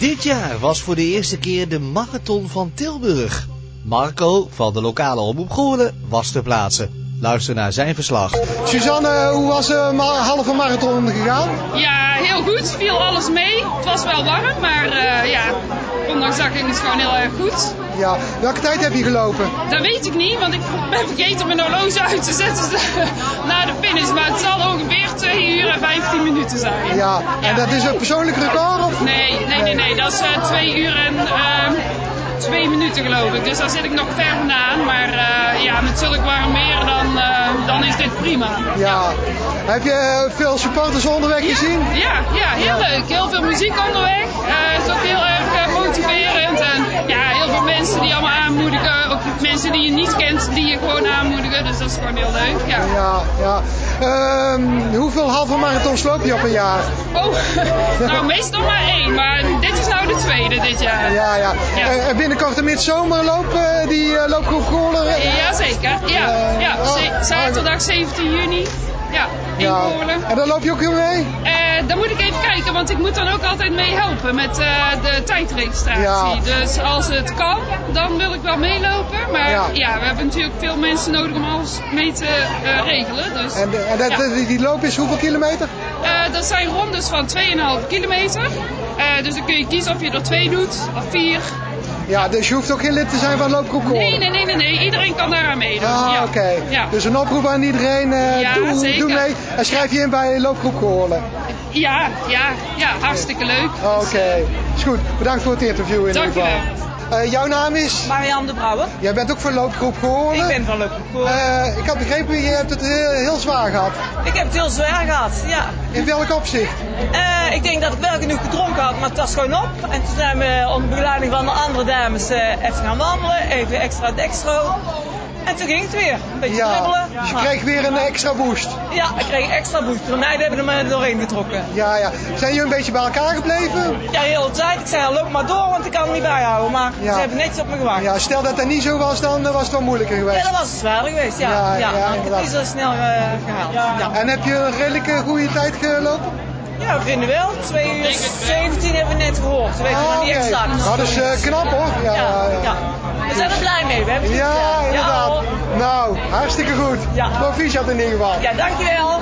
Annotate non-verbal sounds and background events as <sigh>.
Dit jaar was voor de eerste keer de Marathon van Tilburg. Marco van de lokale omroep Goorlen was ter plaatse. Luister naar zijn verslag. Suzanne, hoe was de halve marathon gegaan? Ja, heel goed. Viel alles mee. Het was wel warm, maar uh, ja, ondanks dat ging het gewoon heel erg goed. Ja, welke tijd heb je gelopen? Dat weet ik niet, want ik ben vergeten mijn horloge uit te zetten <laughs> na de finish. Maar het zal ongeveer 2 uur en 15 minuten zijn. Ja, en dat is een persoonlijk record? Of? Nee, nee, nee, nee. Dat is uh, 2 uur en... Uh, twee minuten geloof ik. Dus daar zit ik nog ver vandaan. Maar uh, ja, met zulk warm weer dan, uh, dan is dit prima. Ja. Heb je veel supporters onderweg ja, gezien? Ja, ja, heel mensen die allemaal aanmoedigen. Ook mensen die je niet kent, die je gewoon aanmoedigen. Dus dat is gewoon heel leuk. Ja, ja. ja. Um, hoeveel halve marathons loop je op een jaar? Oh, <laughs> nou meestal maar één. Maar dit is nou de tweede dit jaar. Ja, ja. ja. Uh, binnenkort de midzomerloop, uh, die uh, loopgroep Goorlen? Jazeker, ja. ja. Oh, zaterdag 17 juni. Ja. En dan loop je ook heel mee? Uh, dan moet ik even kijken, want ik moet dan ook altijd mee helpen met uh, de tijdregistratie. Ja. Dus als het kan, dan wil ik wel meelopen. Maar ja, ja we hebben natuurlijk veel mensen nodig om alles mee te uh, regelen. Dus, en en dat, die, die loop is hoeveel kilometer? dat zijn rondes van 2,5 kilometer. dus dan kun je kiezen of je er twee doet of vier. Ja, dus je hoeft ook geen lid te zijn van Loopgroep nee, nee, nee, nee. Iedereen kan daaraan meedoen. Ja. oké. Okay. Ja. Dus een oproep aan iedereen. Uh, ja, doe, zeker. doe mee en schrijf je in bij Loopgroep Kolen. Ja, ja, ja. Hartstikke leuk. Oké. Okay. Is goed. Bedankt voor het interview in Dank ieder geval. Uh, jouw naam is? Marianne de Brouwer. Jij bent ook van Loopgroep Goorlen? Ik ben van Loopgroep. Uh, ik had begrepen, je hebt het heel, heel, zwaar gehad. Ik heb het heel zwaar gehad, ja. In welk opzicht? Uh, ik denk dat ik wel genoeg gedronken had, maar het was gewoon op. En toen zijn we onder begeleiding van de andere dames even gaan wandelen, even extra dextro. En toen ging het weer. Een beetje ja, dribbelen. Dus je kreeg weer een extra boost. Ja, ik kreeg een extra boost. De meiden hebben er me doorheen getrokken. Ja, ja. Zijn jullie een beetje bij elkaar gebleven? Ja, de hele tijd. Ik zei loop maar door, want ik kan het niet bijhouden. Maar ja. ze hebben netjes op me gewacht. Ja, stel dat dat niet zo was, dan was het wel moeilijker geweest. Ja, dat was het zwaarder geweest, ja. Ja, ja, ja ik heb niet zo snel uh, gehaald. Ja. En heb je een redelijke goede tijd gelopen? Ja, we vinden wel. 2 uur 17 hebben we net gehoord. We weten ah, nog niet okay. exact. Nou, dat is uh, knap hoor. Ja, ja, ja. We zijn er blij mee. We hebben ja, inderdaad. nou, hartstikke goed. Ja. Proficiat in ieder geval. Ja, dankjewel.